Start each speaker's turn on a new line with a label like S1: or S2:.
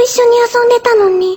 S1: と一緒に遊んでたのに。